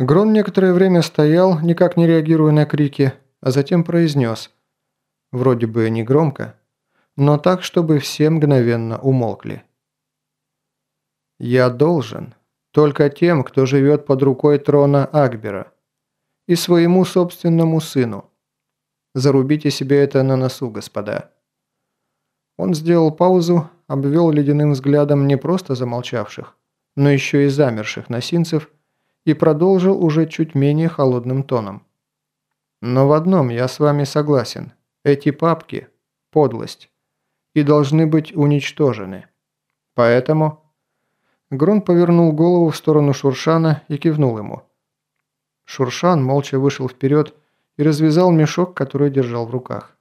Грон некоторое время стоял, никак не реагируя на крики, а затем произнес, вроде бы не громко, но так, чтобы все мгновенно умолкли. «Я должен только тем, кто живет под рукой трона Акбера, и своему собственному сыну. Зарубите себе это на носу, господа». Он сделал паузу, обвел ледяным взглядом не просто замолчавших, но еще и замерших носинцев и продолжил уже чуть менее холодным тоном. «Но в одном я с вами согласен. Эти папки – подлость и должны быть уничтожены. Поэтому...» Грон повернул голову в сторону Шуршана и кивнул ему. Шуршан молча вышел вперед и развязал мешок, который держал в руках.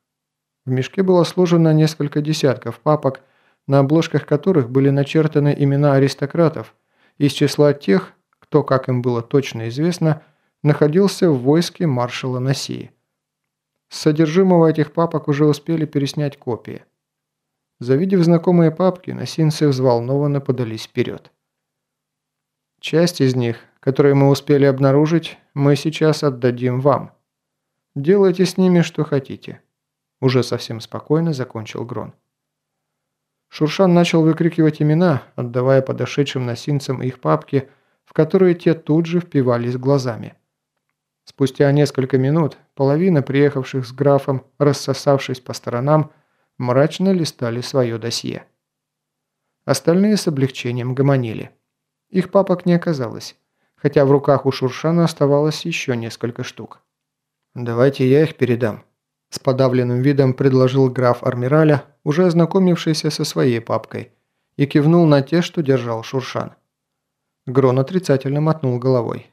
В мешке было сложено несколько десятков папок, на обложках которых были начертаны имена аристократов из числа тех, кто, как им было точно известно, находился в войске маршала Насии. С содержимого этих папок уже успели переснять копии. Завидев знакомые папки, носинцы взволнованно подались вперед. Часть из них, которые мы успели обнаружить, мы сейчас отдадим вам. Делайте с ними что хотите. Уже совсем спокойно закончил Грон. Шуршан начал выкрикивать имена, отдавая подошедшим носинцам их папки, в которые те тут же впивались глазами. Спустя несколько минут половина приехавших с графом, рассосавшись по сторонам, мрачно листали свое досье. Остальные с облегчением гомонили. Их папок не оказалось, хотя в руках у Шуршана оставалось еще несколько штук. «Давайте я их передам», – с подавленным видом предложил граф Армираля, уже ознакомившийся со своей папкой, и кивнул на те, что держал Шуршан. Грон отрицательно мотнул головой.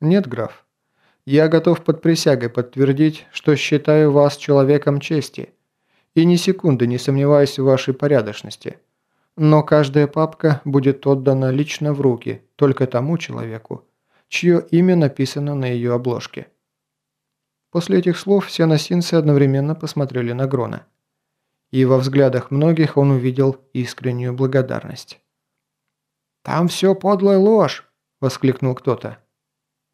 «Нет, граф. Я готов под присягой подтвердить, что считаю вас человеком чести и ни секунды не сомневаюсь в вашей порядочности. Но каждая папка будет отдана лично в руки только тому человеку, чье имя написано на ее обложке». После этих слов все носинцы одновременно посмотрели на Грона. И во взглядах многих он увидел искреннюю благодарность. «Там все подлая ложь!» – воскликнул кто-то.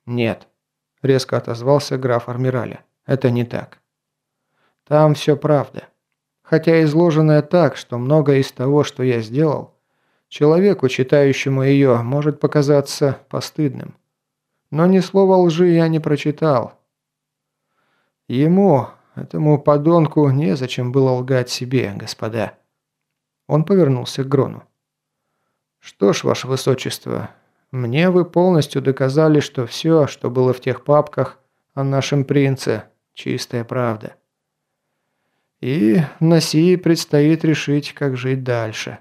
«Нет», – резко отозвался граф Армираля. «Это не так. Там все правда. Хотя изложенное так, что многое из того, что я сделал, человеку, читающему ее, может показаться постыдным. Но ни слова лжи я не прочитал. Ему, этому подонку, незачем было лгать себе, господа». Он повернулся к Грону. «Что ж, ваше высочество, мне вы полностью доказали, что все, что было в тех папках о нашем принце, чистая правда. И Насии предстоит решить, как жить дальше».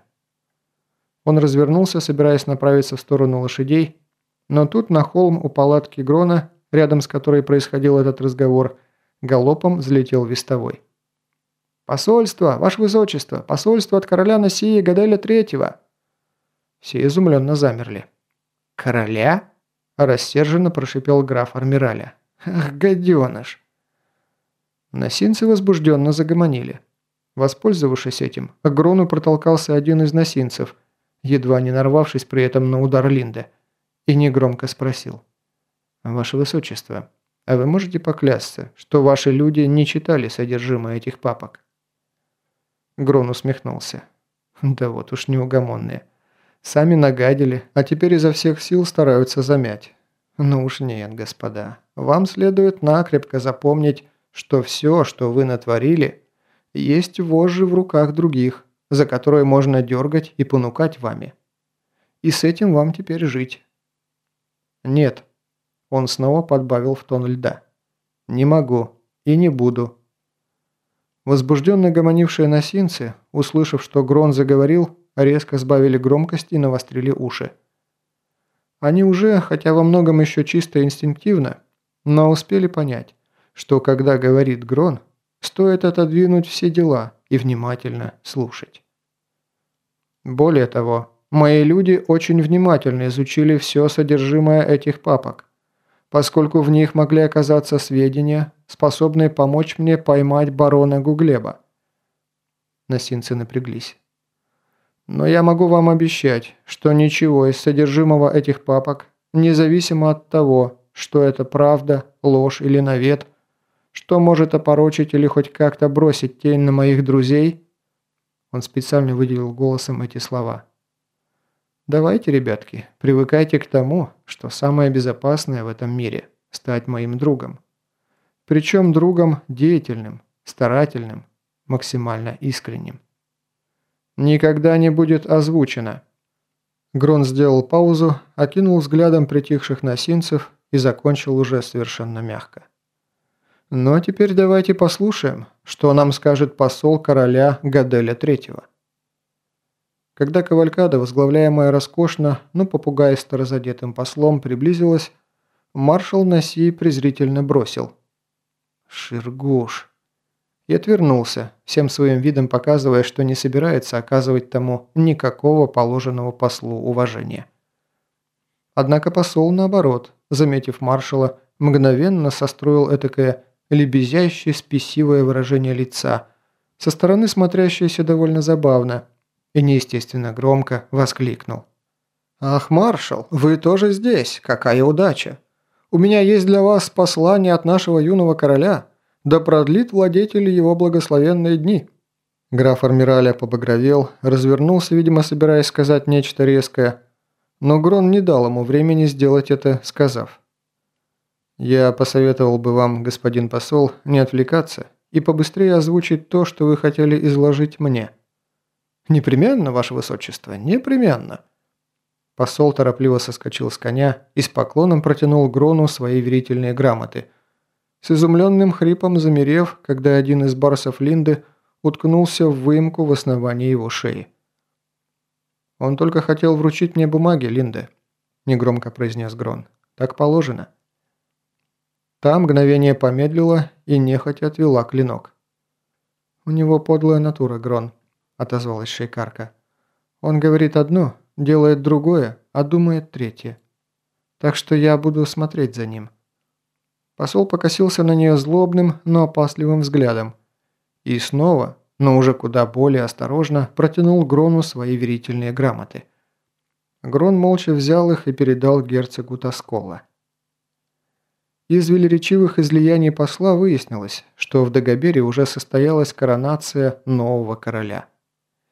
Он развернулся, собираясь направиться в сторону лошадей, но тут на холм у палатки Грона, рядом с которой происходил этот разговор, галопом взлетел вестовой. «Посольство, ваше высочество, посольство от короля Насии Гаделя Третьего!» Все изумленно замерли. «Короля?» – рассерженно прошипел граф Армираля. «Ах, гаденыш!» Носинцы возбужденно загомонили. Воспользовавшись этим, к Грону протолкался один из носинцев, едва не нарвавшись при этом на удар Линда, и негромко спросил. «Ваше Высочество, а вы можете поклясться, что ваши люди не читали содержимое этих папок?» Грон усмехнулся. «Да вот уж неугомонные. Сами нагадили, а теперь изо всех сил стараются замять. Ну уж нет, господа. Вам следует накрепко запомнить, что все, что вы натворили, есть вожжи в руках других, за которые можно дергать и понукать вами. И с этим вам теперь жить. Нет. Он снова подбавил в тон льда. Не могу и не буду. Возбужденно гомонившие носинцы, услышав, что Грон заговорил, резко сбавили громкость и навострили уши. Они уже, хотя во многом еще чисто инстинктивно, но успели понять, что когда говорит Грон, стоит отодвинуть все дела и внимательно слушать. Более того, мои люди очень внимательно изучили все содержимое этих папок, поскольку в них могли оказаться сведения, способные помочь мне поймать барона Гуглеба. Носинцы напряглись. Но я могу вам обещать, что ничего из содержимого этих папок, независимо от того, что это правда, ложь или навет, что может опорочить или хоть как-то бросить тень на моих друзей?» Он специально выделил голосом эти слова. «Давайте, ребятки, привыкайте к тому, что самое безопасное в этом мире – стать моим другом. Причем другом деятельным, старательным, максимально искренним. Никогда не будет озвучено». Грон сделал паузу, окинул взглядом притихших носинцев и закончил уже совершенно мягко. Ну а теперь давайте послушаем, что нам скажет посол короля Гаделя III. Когда кавалькада, возглавляемая роскошно, но попугайсто разодетым послом, приблизилась, маршал Наси презрительно бросил. «Ширгуш!» И отвернулся, всем своим видом показывая, что не собирается оказывать тому никакого положенного послу уважения. Однако посол, наоборот, заметив маршала, мгновенно состроил этакое лебезящее спесивое выражение лица, со стороны смотрящееся довольно забавно, и неестественно громко воскликнул. «Ах, маршал, вы тоже здесь, какая удача! У меня есть для вас послание от нашего юного короля, да продлит владетель его благословенные дни». Граф Армираля побагровел, развернулся, видимо, собираясь сказать нечто резкое, но Грон не дал ему времени сделать это, сказав. Я посоветовал бы вам, господин посол, не отвлекаться и побыстрее озвучить то, что вы хотели изложить мне. Непременно, ваше высочество, непременно. Посол торопливо соскочил с коня и с поклоном протянул Грону свои верительные грамоты, с изумленным хрипом замерев, когда один из барсов Линды уткнулся в выемку в основании его шеи. «Он только хотел вручить мне бумаги, Линда», – негромко произнес Грон. «Так положено». Та мгновение помедлила и нехотя отвела клинок. «У него подлая натура, Грон», – отозвалась шейкарка. «Он говорит одно, делает другое, а думает третье. Так что я буду смотреть за ним». Посол покосился на нее злобным, но опасливым взглядом. И снова, но уже куда более осторожно, протянул Грону свои верительные грамоты. Грон молча взял их и передал герцогу Тоскола. Из велеречивых излияний посла выяснилось, что в Дагобере уже состоялась коронация нового короля.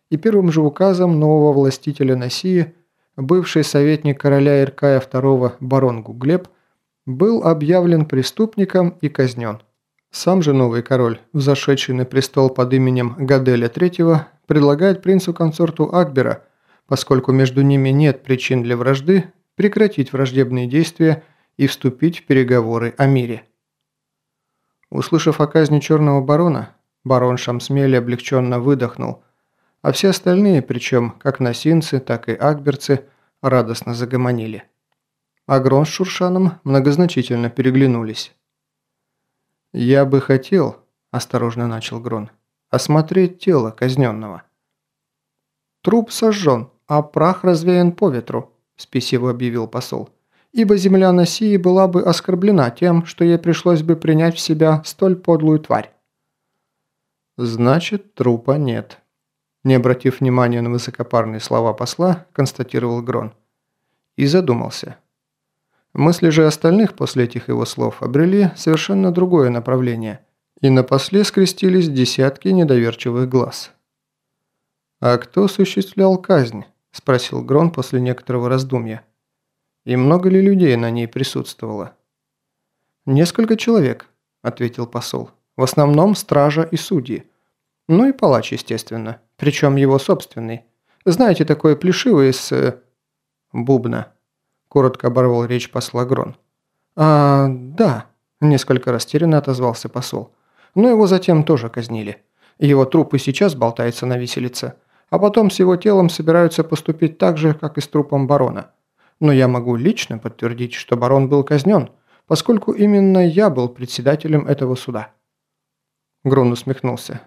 И первым же указом нового властителя Носии, бывший советник короля Иркая II барон Гуглеб, был объявлен преступником и казнен. Сам же новый король, взошедший на престол под именем Гаделя III, предлагает принцу-консорту Акбера, поскольку между ними нет причин для вражды, прекратить враждебные действия – и вступить в переговоры о мире. Услышав о казни Черного Барона, барон Шамсмели облегченно выдохнул, а все остальные, причем как носинцы, так и акберцы, радостно загомонили. Агрон с Шуршаном многозначительно переглянулись. «Я бы хотел», – осторожно начал Грон, – «осмотреть тело казненного». «Труп сожжен, а прах развеян по ветру», – спесиво объявил посол ибо земля Носии была бы оскорблена тем, что ей пришлось бы принять в себя столь подлую тварь. «Значит, трупа нет», – не обратив внимания на высокопарные слова посла, констатировал Грон. И задумался. Мысли же остальных после этих его слов обрели совершенно другое направление, и на после скрестились десятки недоверчивых глаз. «А кто осуществлял казнь?» – спросил Грон после некоторого раздумья. И много ли людей на ней присутствовало? «Несколько человек», – ответил посол. «В основном стража и судьи. Ну и палач, естественно. Причем его собственный. Знаете, такой плешивый с... Э, бубна». Коротко оборвал речь посла Грон. «А, да», – несколько растерянно отозвался посол. «Но его затем тоже казнили. Его труп и сейчас болтается на виселице. А потом с его телом собираются поступить так же, как и с трупом барона но я могу лично подтвердить, что барон был казнен, поскольку именно я был председателем этого суда». Грон усмехнулся.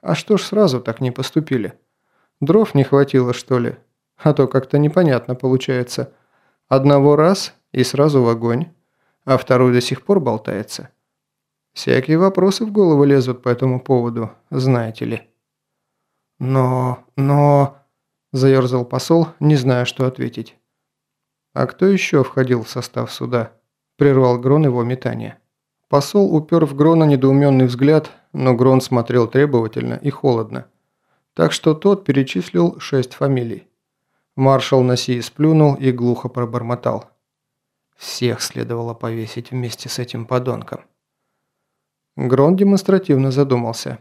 «А что ж сразу так не поступили? Дров не хватило, что ли? А то как-то непонятно получается. Одного раз и сразу в огонь, а второй до сих пор болтается. Всякие вопросы в голову лезут по этому поводу, знаете ли». «Но... но...» – заерзал посол, не зная, что ответить. «А кто еще входил в состав суда?» прервал Грон его метание. Посол упер в Грона недоуменный взгляд, но Грон смотрел требовательно и холодно. Так что тот перечислил шесть фамилий. Маршал на сии сплюнул и глухо пробормотал. Всех следовало повесить вместе с этим подонком. Грон демонстративно задумался.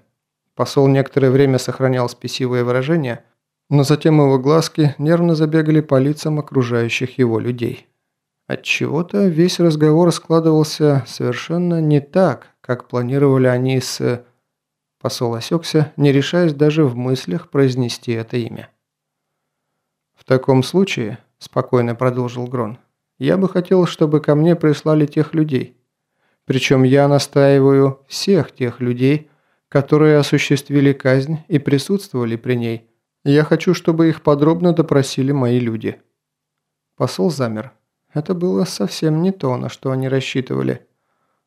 Посол некоторое время сохранял спесивое выражение, но затем его глазки нервно забегали по лицам окружающих его людей. Отчего-то весь разговор складывался совершенно не так, как планировали они с... Посол осекся, не решаясь даже в мыслях произнести это имя. «В таком случае», – спокойно продолжил Грон, – «я бы хотел, чтобы ко мне прислали тех людей. Причем я настаиваю всех тех людей, которые осуществили казнь и присутствовали при ней. Я хочу, чтобы их подробно допросили мои люди». Посол замер. Это было совсем не то, на что они рассчитывали.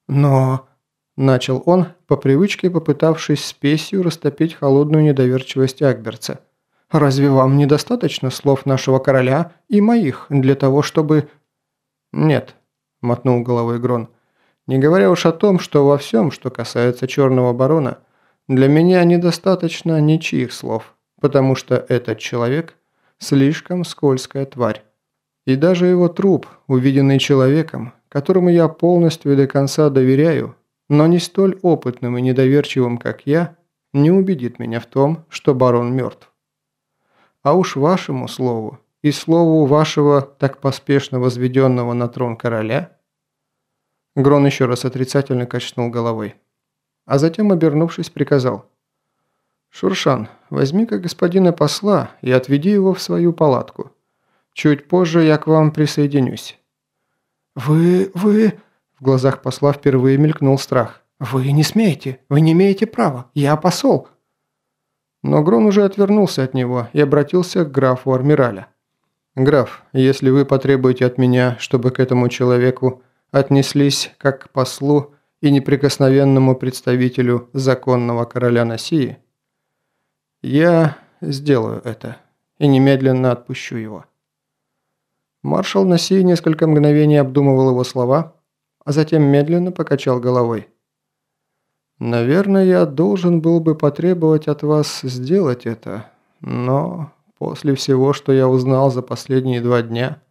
«Но...» – начал он, по привычке попытавшись спесью растопить холодную недоверчивость Акберца. «Разве вам недостаточно слов нашего короля и моих для того, чтобы...» «Нет», – мотнул головой Грон. «Не говоря уж о том, что во всем, что касается Черного Барона, для меня недостаточно ничьих слов, потому что этот человек – слишком скользкая тварь. И даже его труп, увиденный человеком, которому я полностью и до конца доверяю, но не столь опытным и недоверчивым, как я, не убедит меня в том, что барон мертв. А уж вашему слову и слову вашего так поспешно возведенного на трон короля Грон еще раз отрицательно качнул головой. А затем, обернувшись, приказал. «Шуршан, возьми-ка господина посла и отведи его в свою палатку. Чуть позже я к вам присоединюсь». «Вы... вы...» В глазах посла впервые мелькнул страх. «Вы не смеете. Вы не имеете права. Я посол». Но Грон уже отвернулся от него и обратился к графу Армираля. «Граф, если вы потребуете от меня, чтобы к этому человеку отнеслись как к послу и неприкосновенному представителю законного короля Носии, я сделаю это и немедленно отпущу его». Маршал Наси несколько мгновений обдумывал его слова, а затем медленно покачал головой. «Наверное, я должен был бы потребовать от вас сделать это, но после всего, что я узнал за последние два дня,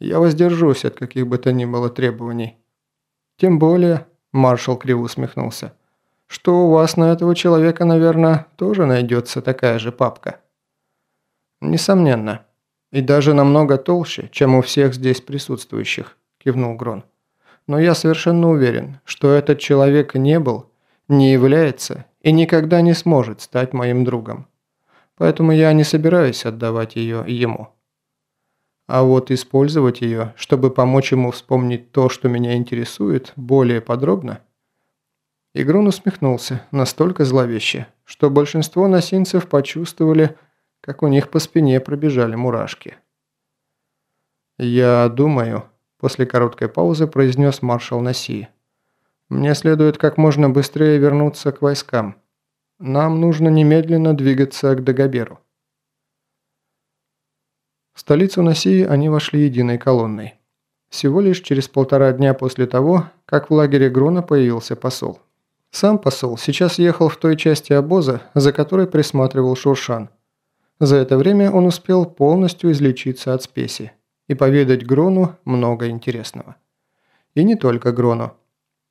я воздержусь от каких бы то ни было требований. Тем более, маршал криво усмехнулся, что у вас на этого человека, наверное, тоже найдется такая же папка. Несомненно». «И даже намного толще, чем у всех здесь присутствующих», – кивнул Грон. «Но я совершенно уверен, что этот человек не был, не является и никогда не сможет стать моим другом. Поэтому я не собираюсь отдавать ее ему. А вот использовать ее, чтобы помочь ему вспомнить то, что меня интересует, более подробно – Игрун усмехнулся настолько зловеще, что большинство носинцев почувствовали, как у них по спине пробежали мурашки. «Я думаю», – после короткой паузы произнес маршал Наси. «Мне следует как можно быстрее вернуться к войскам. Нам нужно немедленно двигаться к Дагоберу». В столицу Насии они вошли единой колонной. Всего лишь через полтора дня после того, как в лагере Грона появился посол. Сам посол сейчас ехал в той части обоза, за которой присматривал Шуршан – за это время он успел полностью излечиться от спеси и поведать Грону много интересного. И не только Грону.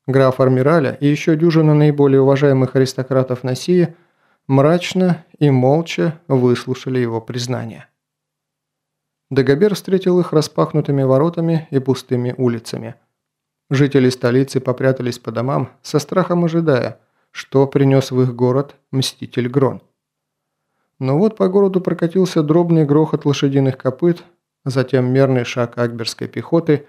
Граф Армираля и еще дюжина наиболее уважаемых аристократов Носии мрачно и молча выслушали его признание. Дагобер встретил их распахнутыми воротами и пустыми улицами. Жители столицы попрятались по домам, со страхом ожидая, что принес в их город мститель Грон. Но вот по городу прокатился дробный грохот лошадиных копыт, затем мерный шаг акберской пехоты,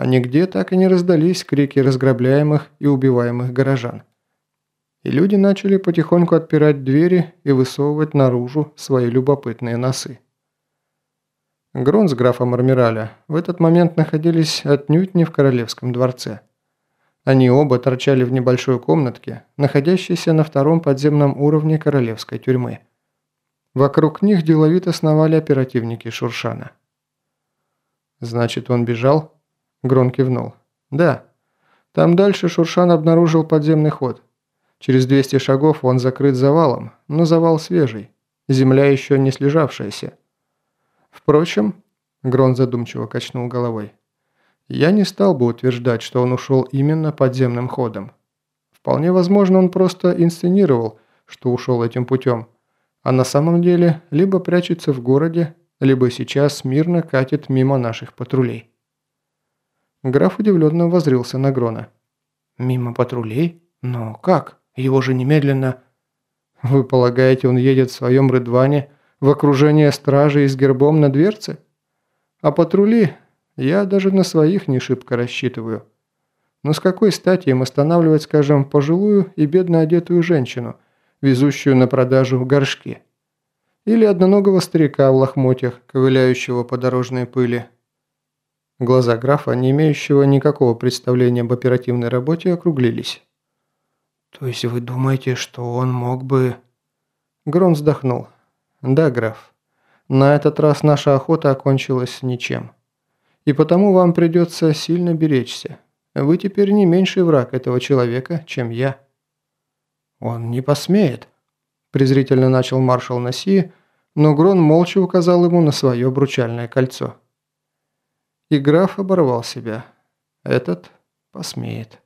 а нигде так и не раздались крики разграбляемых и убиваемых горожан. И люди начали потихоньку отпирать двери и высовывать наружу свои любопытные носы. Грон с графом Армираля в этот момент находились отнюдь не в королевском дворце. Они оба торчали в небольшой комнатке, находящейся на втором подземном уровне королевской тюрьмы. Вокруг них деловито сновали оперативники Шуршана. «Значит, он бежал?» Грон кивнул. «Да. Там дальше Шуршан обнаружил подземный ход. Через 200 шагов он закрыт завалом, но завал свежий. Земля еще не слежавшаяся. Впрочем, Грон задумчиво качнул головой. Я не стал бы утверждать, что он ушел именно подземным ходом. Вполне возможно, он просто инсценировал, что ушел этим путем, а на самом деле либо прячется в городе, либо сейчас мирно катит мимо наших патрулей. Граф удивленно возрился на Грона. «Мимо патрулей? Но как? Его же немедленно...» «Вы полагаете, он едет в своем рыдване в окружение стражи и с гербом на дверце? А патрули я даже на своих не шибко рассчитываю. Но с какой стати им останавливать, скажем, пожилую и бедно одетую женщину, везущую на продажу горшки?» Или одноногого старика в лохмотьях, ковыляющего по дорожной пыли. Глаза графа, не имеющего никакого представления об оперативной работе, округлились. «То есть вы думаете, что он мог бы...» Грон вздохнул. «Да, граф. На этот раз наша охота окончилась ничем. И потому вам придется сильно беречься. Вы теперь не меньший враг этого человека, чем я». «Он не посмеет», – презрительно начал маршал Наси, но Грон молча указал ему на свое обручальное кольцо. И граф оборвал себя. «Этот посмеет».